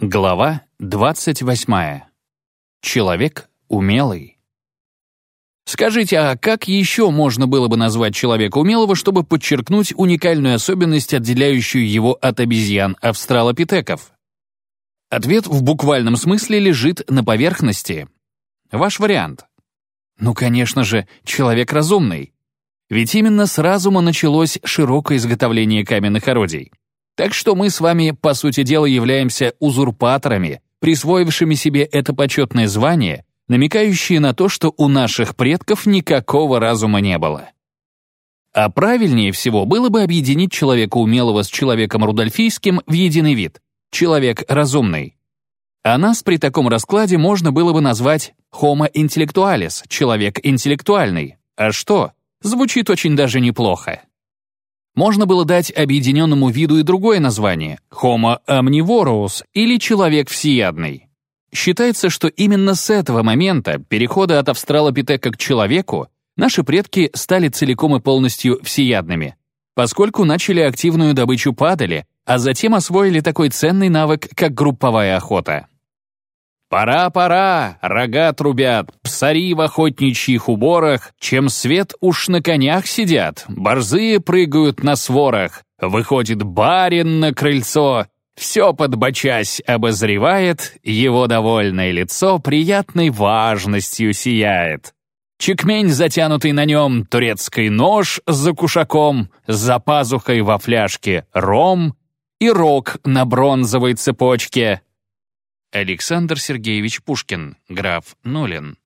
Глава 28. Человек умелый. Скажите, а как еще можно было бы назвать человека умелого, чтобы подчеркнуть уникальную особенность, отделяющую его от обезьян австралопитеков? Ответ в буквальном смысле лежит на поверхности. Ваш вариант. Ну, конечно же, человек разумный. Ведь именно с разума началось широкое изготовление каменных орудий. Так что мы с вами, по сути дела, являемся узурпаторами, присвоившими себе это почетное звание, намекающие на то, что у наших предков никакого разума не было. А правильнее всего было бы объединить человека умелого с человеком рудольфийским в единый вид — человек разумный. А нас при таком раскладе можно было бы назвать Homo intellectualis — человек интеллектуальный. А что? Звучит очень даже неплохо. Можно было дать объединенному виду и другое название — Homo omnivorous или человек всеядный. Считается, что именно с этого момента, перехода от австралопитека к человеку, наши предки стали целиком и полностью всеядными, поскольку начали активную добычу падали, а затем освоили такой ценный навык, как групповая охота. Пора, пора, рога трубят, псари в охотничьих уборах, чем свет уж на конях сидят, борзые прыгают на сворах, выходит барин на крыльцо, все подбочась обозревает, его довольное лицо приятной важностью сияет. Чекмень, затянутый на нем, турецкий нож за кушаком, за пазухой во фляжке ром и рог на бронзовой цепочке, Александр Сергеевич Пушкин, граф Нолин.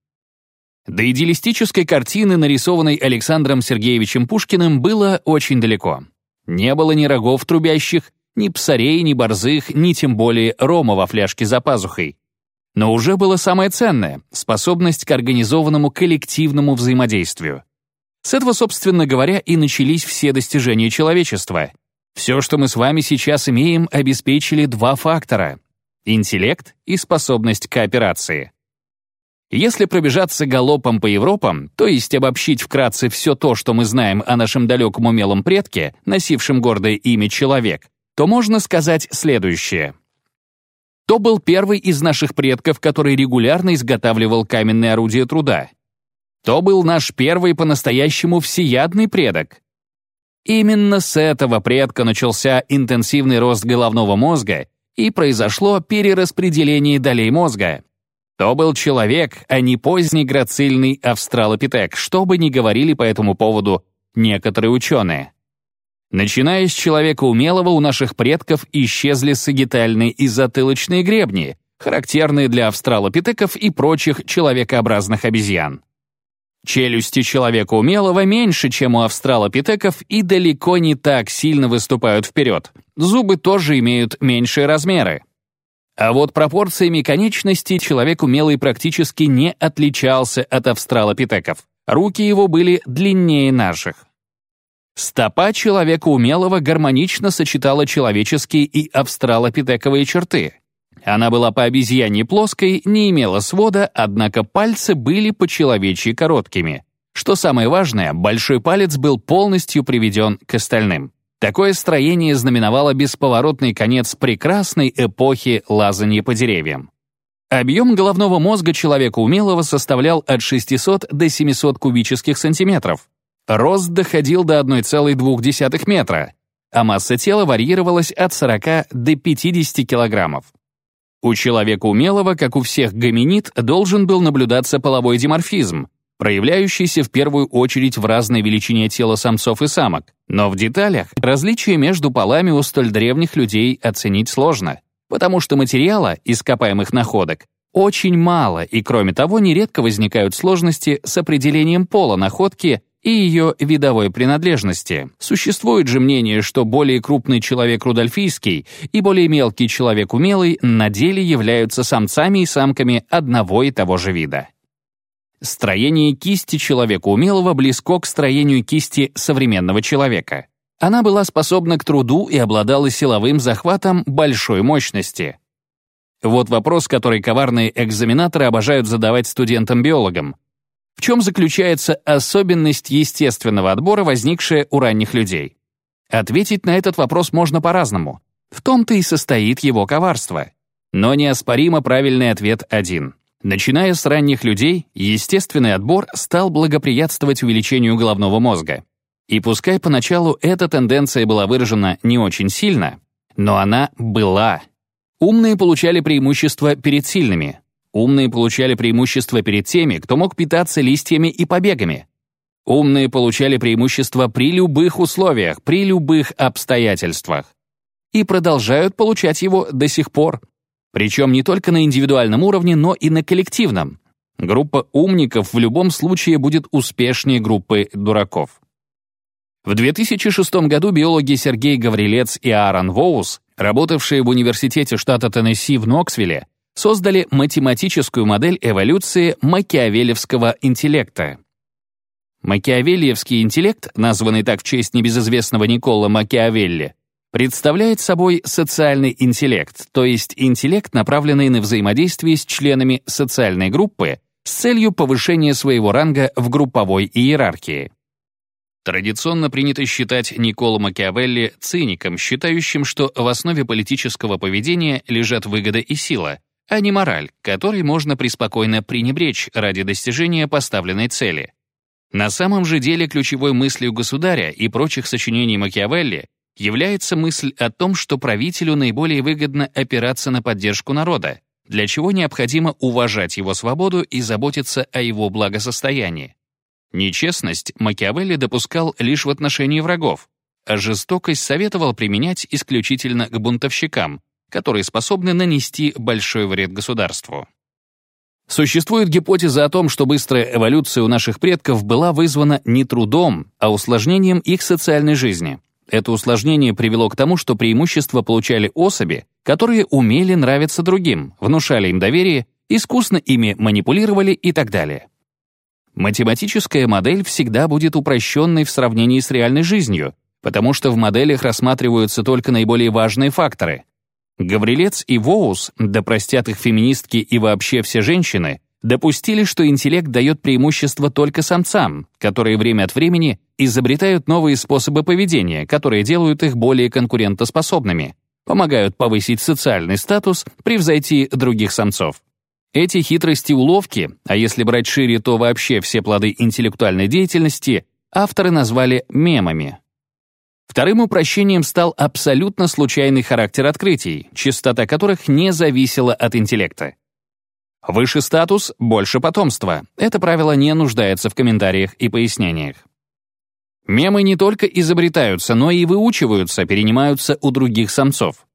До идеалистической картины, нарисованной Александром Сергеевичем Пушкиным, было очень далеко. Не было ни рогов трубящих, ни псарей, ни борзых, ни тем более рома во фляжке за пазухой. Но уже было самое ценное — способность к организованному коллективному взаимодействию. С этого, собственно говоря, и начались все достижения человечества. Все, что мы с вами сейчас имеем, обеспечили два фактора интеллект и способность кооперации. Если пробежаться галопом по Европам, то есть обобщить вкратце все то, что мы знаем о нашем далеком умелом предке, носившем гордое имя человек, то можно сказать следующее. То был первый из наших предков, который регулярно изготавливал каменные орудия труда. То был наш первый по-настоящему всеядный предок. Именно с этого предка начался интенсивный рост головного мозга и произошло перераспределение долей мозга. То был человек, а не поздний грацильный австралопитек, что бы ни говорили по этому поводу некоторые ученые. Начиная с человека умелого, у наших предков исчезли сагитальные и затылочные гребни, характерные для австралопитеков и прочих человекообразных обезьян. Челюсти человека умелого меньше, чем у австралопитеков, и далеко не так сильно выступают вперед. Зубы тоже имеют меньшие размеры. А вот пропорциями конечностей человек умелый практически не отличался от австралопитеков. Руки его были длиннее наших. Стопа человека умелого гармонично сочетала человеческие и австралопитековые черты. Она была по обезьяне плоской, не имела свода, однако пальцы были по-человечьи короткими. Что самое важное, большой палец был полностью приведен к остальным. Такое строение знаменовало бесповоротный конец прекрасной эпохи лазания по деревьям. Объем головного мозга человека умелого составлял от 600 до 700 кубических сантиметров. Рост доходил до 1,2 метра, а масса тела варьировалась от 40 до 50 килограммов. У человека умелого, как у всех гоминид, должен был наблюдаться половой диморфизм, проявляющийся в первую очередь в разной величине тела самцов и самок. Но в деталях различия между полами у столь древних людей оценить сложно, потому что материала, ископаемых находок, очень мало, и кроме того, нередко возникают сложности с определением пола находки и ее видовой принадлежности. Существует же мнение, что более крупный человек рудольфийский и более мелкий человек умелый на деле являются самцами и самками одного и того же вида. Строение кисти человека умелого близко к строению кисти современного человека. Она была способна к труду и обладала силовым захватом большой мощности. Вот вопрос, который коварные экзаменаторы обожают задавать студентам-биологам. В чем заключается особенность естественного отбора, возникшая у ранних людей? Ответить на этот вопрос можно по-разному. В том-то и состоит его коварство. Но неоспоримо правильный ответ один. Начиная с ранних людей, естественный отбор стал благоприятствовать увеличению головного мозга. И пускай поначалу эта тенденция была выражена не очень сильно, но она была. Умные получали преимущество перед сильными. Умные получали преимущество перед теми, кто мог питаться листьями и побегами. Умные получали преимущество при любых условиях, при любых обстоятельствах. И продолжают получать его до сих пор. Причем не только на индивидуальном уровне, но и на коллективном. Группа умников в любом случае будет успешнее группы дураков. В 2006 году биологи Сергей Гаврилец и Аарон Воус, работавшие в Университете штата Теннесси в Ноксвилле, создали математическую модель эволюции макиавелевского интеллекта. Макиавеллиевский интеллект, названный так в честь небезызвестного Никола Макиавелли, представляет собой социальный интеллект, то есть интеллект, направленный на взаимодействие с членами социальной группы с целью повышения своего ранга в групповой иерархии. Традиционно принято считать Николо Макиавелли циником, считающим, что в основе политического поведения лежат выгода и сила, а не мораль, которой можно преспокойно пренебречь ради достижения поставленной цели. На самом же деле ключевой мыслью государя и прочих сочинений Макиавелли является мысль о том, что правителю наиболее выгодно опираться на поддержку народа, для чего необходимо уважать его свободу и заботиться о его благосостоянии. Нечестность Макиавелли допускал лишь в отношении врагов, а жестокость советовал применять исключительно к бунтовщикам, которые способны нанести большой вред государству. Существует гипотеза о том, что быстрая эволюция у наших предков была вызвана не трудом, а усложнением их социальной жизни. Это усложнение привело к тому, что преимущества получали особи, которые умели нравиться другим, внушали им доверие, искусно ими манипулировали и так далее. Математическая модель всегда будет упрощенной в сравнении с реальной жизнью, потому что в моделях рассматриваются только наиболее важные факторы. Гаврилец и Воус, да простят их феминистки и вообще все женщины, допустили, что интеллект дает преимущество только самцам, которые время от времени изобретают новые способы поведения, которые делают их более конкурентоспособными, помогают повысить социальный статус, превзойти других самцов. Эти хитрости уловки, а если брать шире, то вообще все плоды интеллектуальной деятельности, авторы назвали мемами. Вторым упрощением стал абсолютно случайный характер открытий, частота которых не зависела от интеллекта. Выше статус — больше потомства. Это правило не нуждается в комментариях и пояснениях. Мемы не только изобретаются, но и выучиваются, перенимаются у других самцов.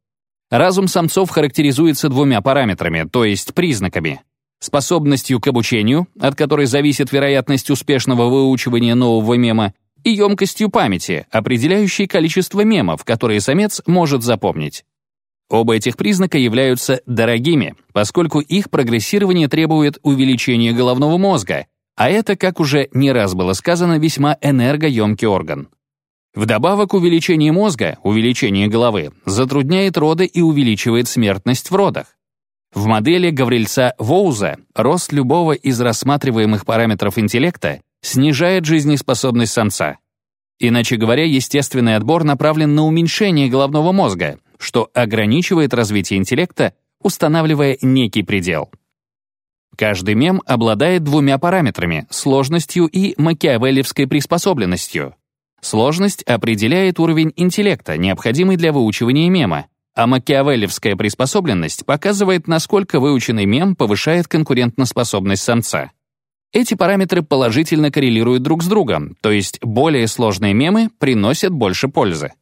Разум самцов характеризуется двумя параметрами, то есть признаками. Способностью к обучению, от которой зависит вероятность успешного выучивания нового мема, и емкостью памяти, определяющей количество мемов, которые самец может запомнить. Оба этих признака являются дорогими, поскольку их прогрессирование требует увеличения головного мозга, а это, как уже не раз было сказано, весьма энергоемкий орган. Вдобавок, увеличение мозга, увеличение головы, затрудняет роды и увеличивает смертность в родах. В модели Гаврильца Воуза рост любого из рассматриваемых параметров интеллекта снижает жизнеспособность самца. Иначе говоря, естественный отбор направлен на уменьшение головного мозга, что ограничивает развитие интеллекта, устанавливая некий предел. Каждый мем обладает двумя параметрами — сложностью и макиавеллевской приспособленностью. Сложность определяет уровень интеллекта, необходимый для выучивания мема, а макиавеллевская приспособленность показывает, насколько выученный мем повышает конкурентоспособность самца. Эти параметры положительно коррелируют друг с другом, то есть более сложные мемы приносят больше пользы.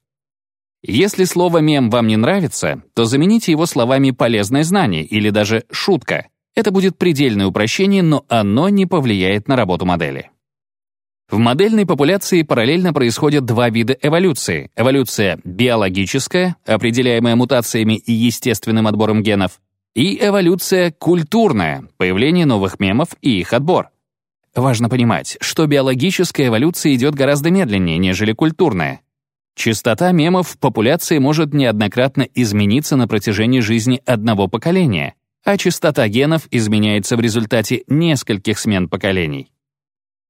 Если слово «мем» вам не нравится, то замените его словами «полезное знание» или даже «шутка». Это будет предельное упрощение, но оно не повлияет на работу модели. В модельной популяции параллельно происходят два вида эволюции. Эволюция биологическая, определяемая мутациями и естественным отбором генов, и эволюция культурная, появление новых мемов и их отбор. Важно понимать, что биологическая эволюция идет гораздо медленнее, нежели культурная. Частота мемов в популяции может неоднократно измениться на протяжении жизни одного поколения, а частота генов изменяется в результате нескольких смен поколений.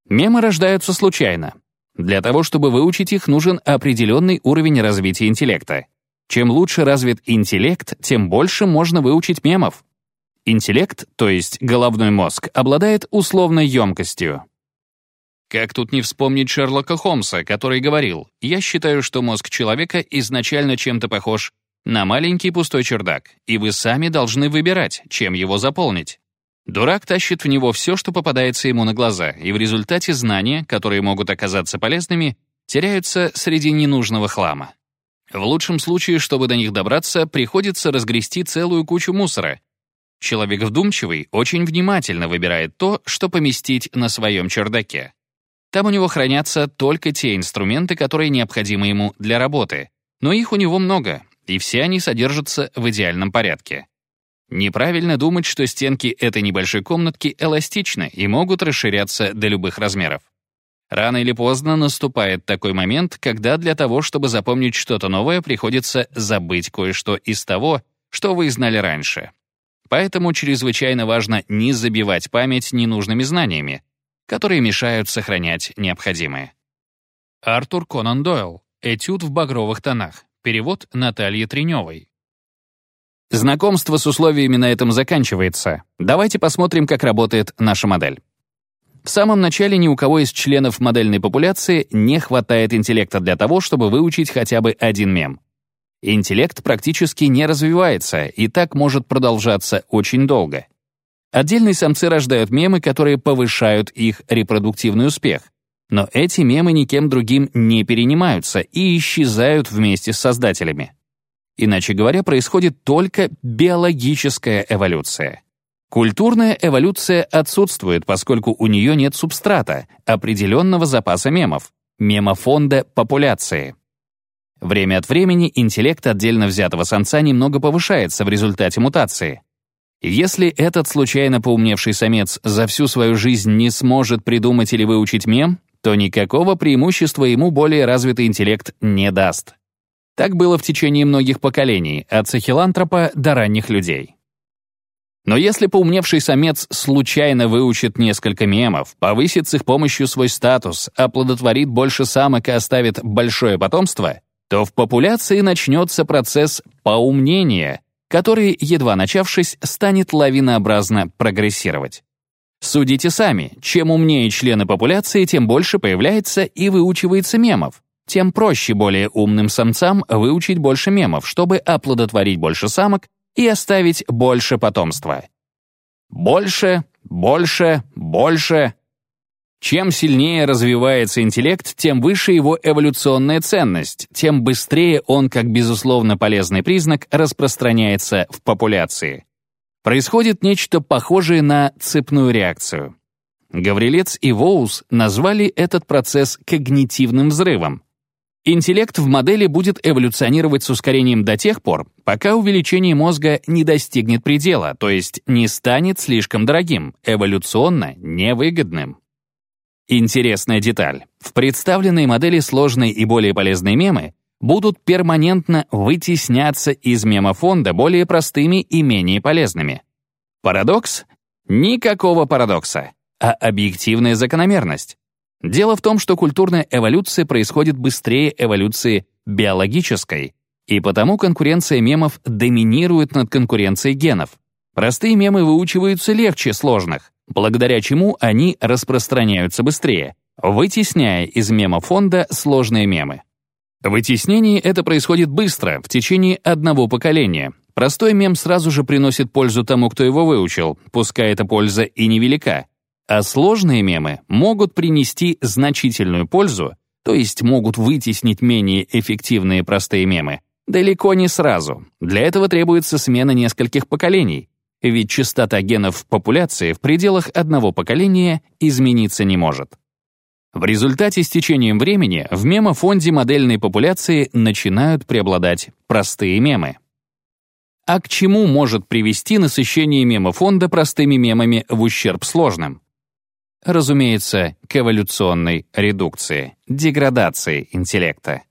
Мемы рождаются случайно. Для того, чтобы выучить их, нужен определенный уровень развития интеллекта. Чем лучше развит интеллект, тем больше можно выучить мемов. Интеллект, то есть головной мозг, обладает условной емкостью. Как тут не вспомнить Шерлока Холмса, который говорил, «Я считаю, что мозг человека изначально чем-то похож на маленький пустой чердак, и вы сами должны выбирать, чем его заполнить». Дурак тащит в него все, что попадается ему на глаза, и в результате знания, которые могут оказаться полезными, теряются среди ненужного хлама. В лучшем случае, чтобы до них добраться, приходится разгрести целую кучу мусора. Человек вдумчивый очень внимательно выбирает то, что поместить на своем чердаке. Там у него хранятся только те инструменты, которые необходимы ему для работы. Но их у него много, и все они содержатся в идеальном порядке. Неправильно думать, что стенки этой небольшой комнатки эластичны и могут расширяться до любых размеров. Рано или поздно наступает такой момент, когда для того, чтобы запомнить что-то новое, приходится забыть кое-что из того, что вы знали раньше. Поэтому чрезвычайно важно не забивать память ненужными знаниями, которые мешают сохранять необходимое. Артур Конан Дойл. Этюд в багровых тонах. Перевод Натальи Треневой. Знакомство с условиями на этом заканчивается. Давайте посмотрим, как работает наша модель. В самом начале ни у кого из членов модельной популяции не хватает интеллекта для того, чтобы выучить хотя бы один мем. Интеллект практически не развивается, и так может продолжаться очень долго. Отдельные самцы рождают мемы, которые повышают их репродуктивный успех. Но эти мемы никем другим не перенимаются и исчезают вместе с создателями. Иначе говоря, происходит только биологическая эволюция. Культурная эволюция отсутствует, поскольку у нее нет субстрата, определенного запаса мемов, мемофонда популяции. Время от времени интеллект отдельно взятого самца немного повышается в результате мутации. Если этот случайно поумневший самец за всю свою жизнь не сможет придумать или выучить мем, то никакого преимущества ему более развитый интеллект не даст. Так было в течение многих поколений, от сахилантропа до ранних людей. Но если поумневший самец случайно выучит несколько мемов, повысит с их помощью свой статус, оплодотворит больше самок и оставит большое потомство, то в популяции начнется процесс поумнения, который, едва начавшись, станет лавинообразно прогрессировать. Судите сами, чем умнее члены популяции, тем больше появляется и выучивается мемов, тем проще более умным самцам выучить больше мемов, чтобы оплодотворить больше самок и оставить больше потомства. Больше, больше, больше. Чем сильнее развивается интеллект, тем выше его эволюционная ценность, тем быстрее он, как безусловно полезный признак, распространяется в популяции. Происходит нечто похожее на цепную реакцию. Гаврилец и Воус назвали этот процесс когнитивным взрывом. Интеллект в модели будет эволюционировать с ускорением до тех пор, пока увеличение мозга не достигнет предела, то есть не станет слишком дорогим, эволюционно невыгодным. Интересная деталь. В представленной модели сложные и более полезные мемы будут перманентно вытесняться из мемофонда более простыми и менее полезными. Парадокс? Никакого парадокса, а объективная закономерность. Дело в том, что культурная эволюция происходит быстрее эволюции биологической, и потому конкуренция мемов доминирует над конкуренцией генов. Простые мемы выучиваются легче сложных, благодаря чему они распространяются быстрее, вытесняя из мемофонда сложные мемы. Вытеснение это происходит быстро, в течение одного поколения. Простой мем сразу же приносит пользу тому, кто его выучил, пускай эта польза и невелика. А сложные мемы могут принести значительную пользу, то есть могут вытеснить менее эффективные простые мемы, далеко не сразу. Для этого требуется смена нескольких поколений, ведь частота генов в популяции в пределах одного поколения измениться не может. В результате с течением времени в мемофонде модельной популяции начинают преобладать простые мемы. А к чему может привести насыщение мемофонда простыми мемами в ущерб сложным? Разумеется, к эволюционной редукции, деградации интеллекта.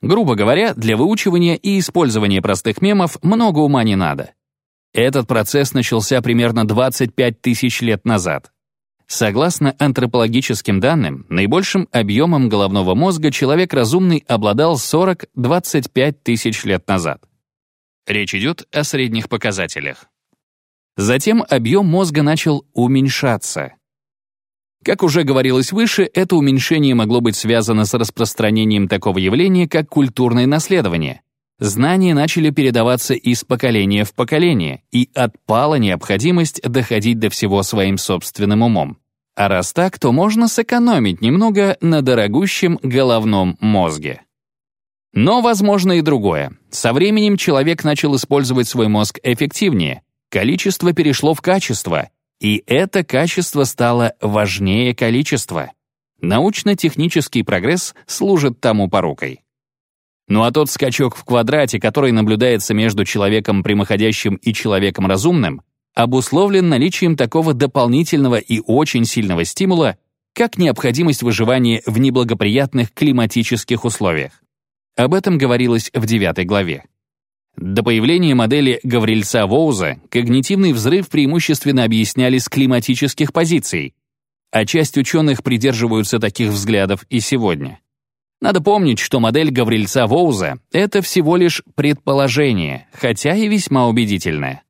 Грубо говоря, для выучивания и использования простых мемов много ума не надо. Этот процесс начался примерно 25 тысяч лет назад. Согласно антропологическим данным, наибольшим объемом головного мозга человек разумный обладал 40-25 тысяч лет назад. Речь идет о средних показателях. Затем объем мозга начал уменьшаться. Как уже говорилось выше, это уменьшение могло быть связано с распространением такого явления, как культурное наследование. Знания начали передаваться из поколения в поколение, и отпала необходимость доходить до всего своим собственным умом. А раз так, то можно сэкономить немного на дорогущем головном мозге. Но возможно и другое. Со временем человек начал использовать свой мозг эффективнее, количество перешло в качество, и это качество стало важнее количества. Научно-технический прогресс служит тому порукой. Ну а тот скачок в квадрате, который наблюдается между человеком прямоходящим и человеком разумным, обусловлен наличием такого дополнительного и очень сильного стимула, как необходимость выживания в неблагоприятных климатических условиях. Об этом говорилось в девятой главе. До появления модели Гаврильца-Воуза когнитивный взрыв преимущественно объясняли с климатических позиций, а часть ученых придерживаются таких взглядов и сегодня. Надо помнить, что модель Гаврильца-Воуза — это всего лишь предположение, хотя и весьма убедительное.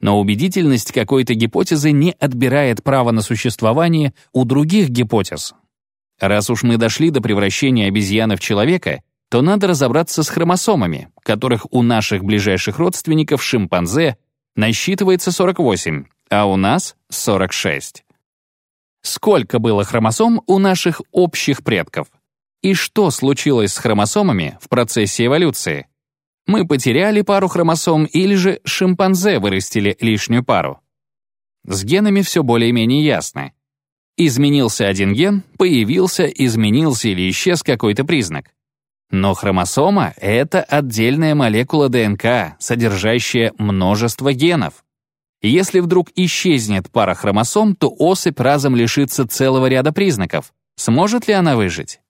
Но убедительность какой-то гипотезы не отбирает право на существование у других гипотез. Раз уж мы дошли до превращения обезьяны в человека, то надо разобраться с хромосомами, которых у наших ближайших родственников шимпанзе насчитывается 48, а у нас 46. Сколько было хромосом у наших общих предков? И что случилось с хромосомами в процессе эволюции? Мы потеряли пару хромосом или же шимпанзе вырастили лишнюю пару? С генами все более-менее ясно. Изменился один ген, появился, изменился или исчез какой-то признак. Но хромосома — это отдельная молекула ДНК, содержащая множество генов. Если вдруг исчезнет пара хромосом, то особь разом лишится целого ряда признаков. Сможет ли она выжить?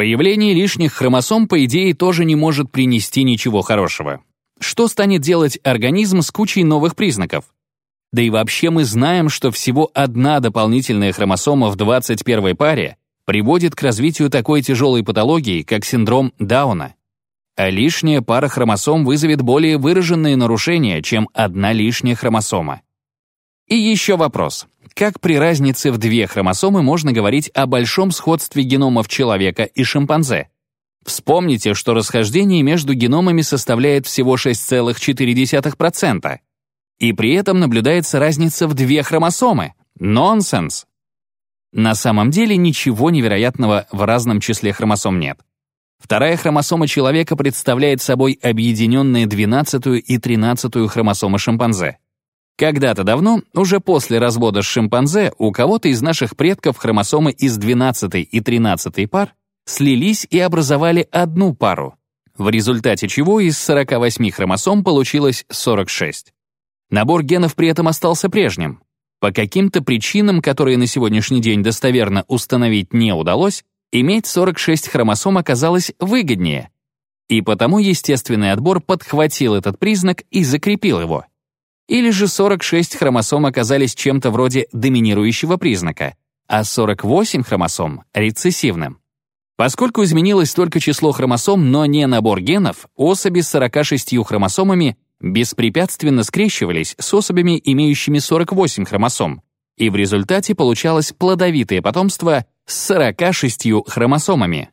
Появление лишних хромосом, по идее, тоже не может принести ничего хорошего. Что станет делать организм с кучей новых признаков? Да и вообще мы знаем, что всего одна дополнительная хромосома в 21 паре приводит к развитию такой тяжелой патологии, как синдром Дауна. А лишняя пара хромосом вызовет более выраженные нарушения, чем одна лишняя хромосома. И еще вопрос. Как при разнице в две хромосомы можно говорить о большом сходстве геномов человека и шимпанзе? Вспомните, что расхождение между геномами составляет всего 6,4%. И при этом наблюдается разница в две хромосомы. Нонсенс! На самом деле ничего невероятного в разном числе хромосом нет. Вторая хромосома человека представляет собой объединенные 12 и 13 хромосомы шимпанзе. Когда-то давно, уже после развода с шимпанзе, у кого-то из наших предков хромосомы из 12 и 13 пар слились и образовали одну пару, в результате чего из 48 хромосом получилось 46. Набор генов при этом остался прежним. По каким-то причинам, которые на сегодняшний день достоверно установить не удалось, иметь 46 хромосом оказалось выгоднее. И потому естественный отбор подхватил этот признак и закрепил его или же 46 хромосом оказались чем-то вроде доминирующего признака, а 48 хромосом — рецессивным. Поскольку изменилось только число хромосом, но не набор генов, особи с 46 хромосомами беспрепятственно скрещивались с особями, имеющими 48 хромосом, и в результате получалось плодовитое потомство с 46 хромосомами.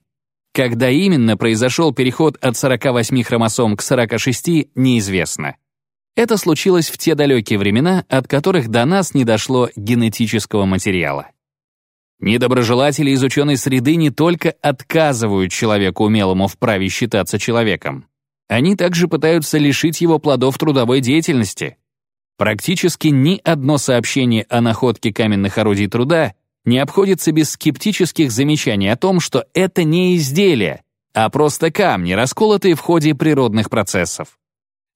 Когда именно произошел переход от 48 хромосом к 46, неизвестно. Это случилось в те далекие времена, от которых до нас не дошло генетического материала. Недоброжелатели из ученой среды не только отказывают человеку умелому в праве считаться человеком, они также пытаются лишить его плодов трудовой деятельности. Практически ни одно сообщение о находке каменных орудий труда не обходится без скептических замечаний о том, что это не изделия, а просто камни, расколотые в ходе природных процессов.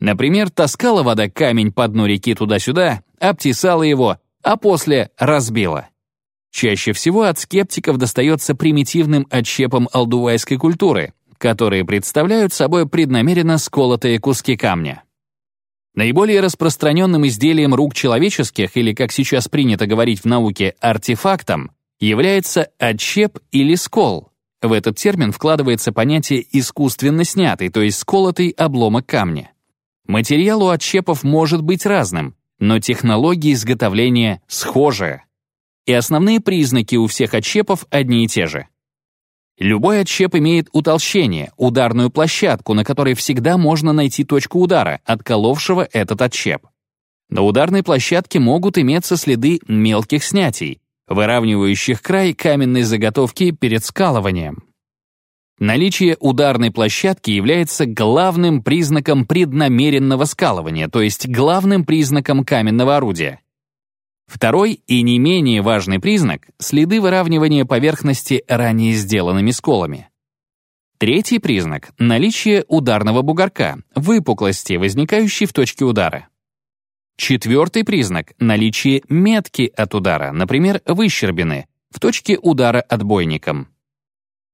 Например, таскала вода камень по дну реки туда-сюда, обтесала его, а после разбила. Чаще всего от скептиков достается примитивным отщепом алдувайской культуры, которые представляют собой преднамеренно сколотые куски камня. Наиболее распространенным изделием рук человеческих, или, как сейчас принято говорить в науке, артефактом, является отщеп или скол. В этот термин вкладывается понятие «искусственно снятый», то есть сколотый обломок камня. Материал у отщепов может быть разным, но технология изготовления схожая. И основные признаки у всех отщепов одни и те же. Любой отщеп имеет утолщение, ударную площадку, на которой всегда можно найти точку удара, отколовшего этот отщеп. На ударной площадке могут иметься следы мелких снятий, выравнивающих край каменной заготовки перед скалыванием. Наличие ударной площадки является главным признаком преднамеренного скалывания, то есть главным признаком каменного орудия. Второй и не менее важный признак — следы выравнивания поверхности ранее сделанными сколами. Третий признак — наличие ударного бугорка, выпуклости, возникающей в точке удара. Четвертый признак — наличие метки от удара, например, выщербины, в точке удара отбойником.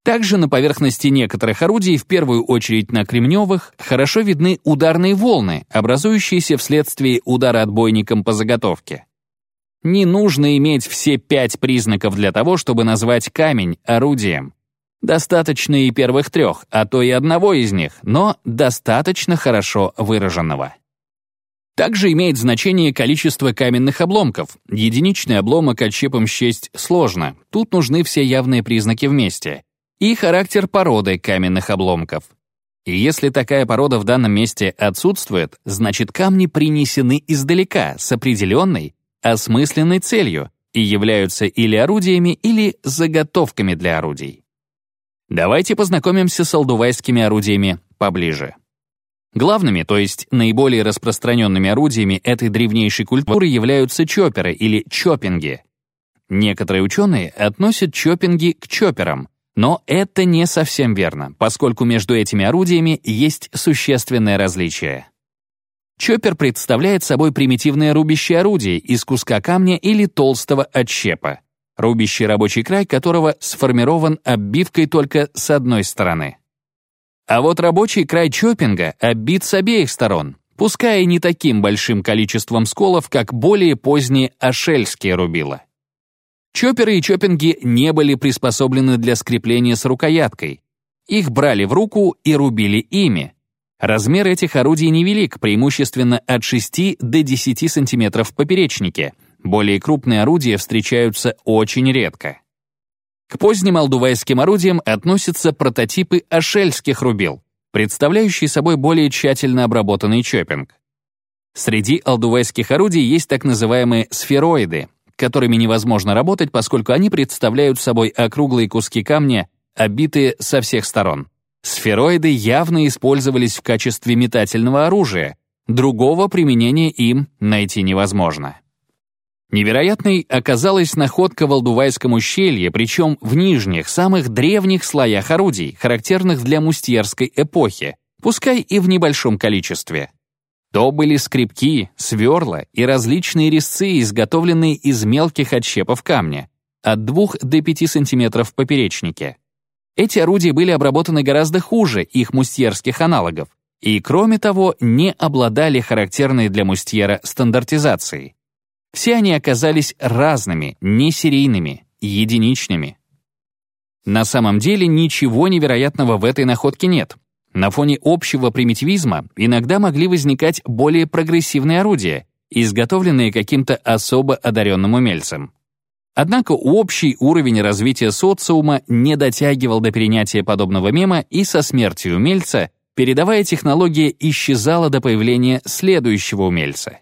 Также на поверхности некоторых орудий, в первую очередь на кремневых, хорошо видны ударные волны, образующиеся вследствие удара отбойником по заготовке. Не нужно иметь все пять признаков для того, чтобы назвать камень орудием. Достаточно и первых трех, а то и одного из них, но достаточно хорошо выраженного. Также имеет значение количество каменных обломков. Единичный обломок отщепом счесть сложно, тут нужны все явные признаки вместе. И характер породы каменных обломков. И если такая порода в данном месте отсутствует, значит камни принесены издалека, с определенной, осмысленной целью и являются или орудиями, или заготовками для орудий. Давайте познакомимся с алдувайскими орудиями поближе. Главными, то есть наиболее распространенными орудиями этой древнейшей культуры являются чоперы или чопинги. Некоторые ученые относят чопинги к чоперам, но это не совсем верно, поскольку между этими орудиями есть существенное различие. Чоппер представляет собой примитивное рубящее орудие из куска камня или толстого отщепа, рубящий рабочий край которого сформирован оббивкой только с одной стороны. А вот рабочий край чоппинга оббит с обеих сторон, пускай и не таким большим количеством сколов, как более поздние ашельские рубила. Чопперы и чоппинги не были приспособлены для скрепления с рукояткой. Их брали в руку и рубили ими, Размер этих орудий невелик, преимущественно от 6 до 10 см в поперечнике. Более крупные орудия встречаются очень редко. К поздним алдувайским орудиям относятся прототипы ашельских рубил, представляющие собой более тщательно обработанный чоппинг. Среди алдувайских орудий есть так называемые сфероиды, которыми невозможно работать, поскольку они представляют собой округлые куски камня, обитые со всех сторон. Сфероиды явно использовались в качестве метательного оружия, другого применения им найти невозможно. Невероятной оказалась находка в Алдувайском ущелье, причем в нижних, самых древних слоях орудий, характерных для мустьерской эпохи, пускай и в небольшом количестве. То были скребки, сверла и различные резцы, изготовленные из мелких отщепов камня, от 2 до 5 см в поперечнике. Эти орудия были обработаны гораздо хуже их мустьерских аналогов и, кроме того, не обладали характерной для мустьера стандартизацией. Все они оказались разными, несерийными, единичными. На самом деле ничего невероятного в этой находке нет. На фоне общего примитивизма иногда могли возникать более прогрессивные орудия, изготовленные каким-то особо одаренным умельцем. Однако общий уровень развития социума не дотягивал до перенятия подобного мема, и со смертью умельца передовая технология исчезала до появления следующего умельца.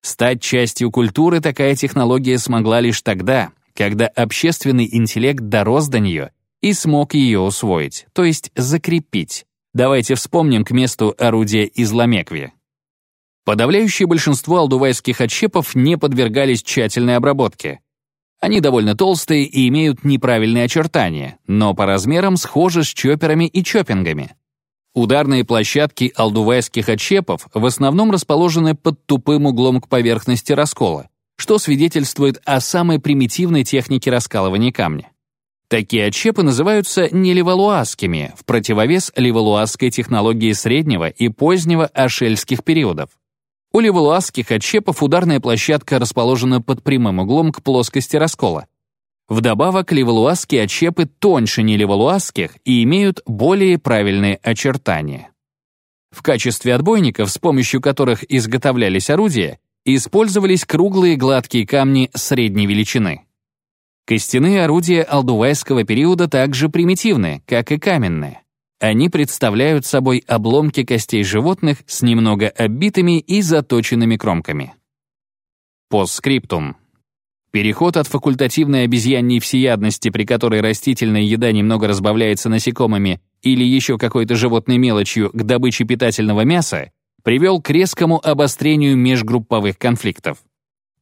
Стать частью культуры такая технология смогла лишь тогда, когда общественный интеллект дорос до нее и смог ее усвоить, то есть закрепить. Давайте вспомним к месту орудия из ламекви. Подавляющее большинство алдувайских отщепов не подвергались тщательной обработке. Они довольно толстые и имеют неправильные очертания, но по размерам схожи с чоперами и чоппингами. Ударные площадки алдувайских отщепов в основном расположены под тупым углом к поверхности раскола, что свидетельствует о самой примитивной технике раскалывания камня. Такие отщепы называются неливалуазскими, в противовес ливалуазской технологии среднего и позднего ашельских периодов. У леволуазских отщепов ударная площадка расположена под прямым углом к плоскости раскола. Вдобавок, леволуазские отщепы тоньше нелеволуазских и имеют более правильные очертания. В качестве отбойников, с помощью которых изготовлялись орудия, использовались круглые гладкие камни средней величины. Костяные орудия алдувайского периода также примитивны, как и каменные. Они представляют собой обломки костей животных с немного оббитыми и заточенными кромками. Постскриптум. Переход от факультативной обезьяньей всеядности, при которой растительная еда немного разбавляется насекомыми или еще какой-то животной мелочью, к добыче питательного мяса, привел к резкому обострению межгрупповых конфликтов.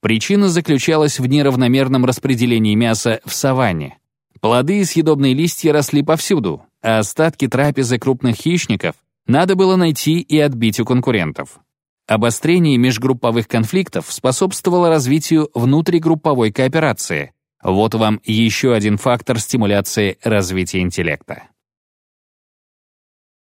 Причина заключалась в неравномерном распределении мяса в саванне. Плоды и съедобные листья росли повсюду, а остатки трапезы крупных хищников надо было найти и отбить у конкурентов. Обострение межгрупповых конфликтов способствовало развитию внутригрупповой кооперации. Вот вам еще один фактор стимуляции развития интеллекта.